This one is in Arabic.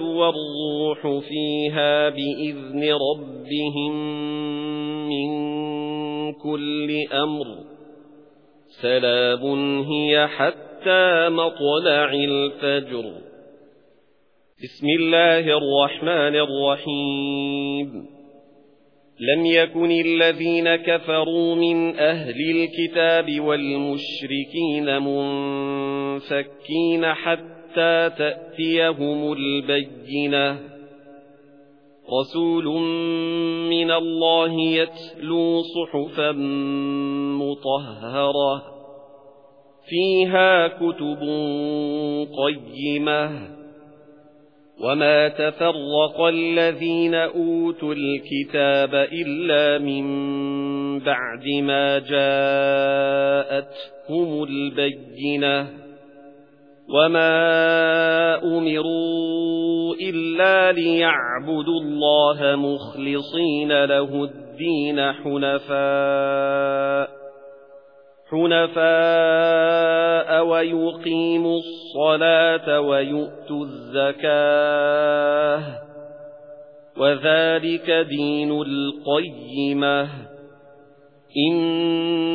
والروح فيها بإذن ربهم من كل أمر. سلام هي حتى مطلع الفجر. بسم الله الرحمن الرحيم. لم يكن الذين كفروا من أهل الكتاب والمشركين منفكين حتى تأتيهم البينة. رسول من الله يتلو صحفا مطهرة. فيها كتب قيمة. وما تفرق الذين أوتوا الكتاب إلا من بعد ما جاءتهم البينة. وما أمروا إلا ليعبدوا الله مخلصين له الدين حنفاء حنفاء ويقيموا الصلاة ويؤتوا الزكاة وذلك دين القيمة. إن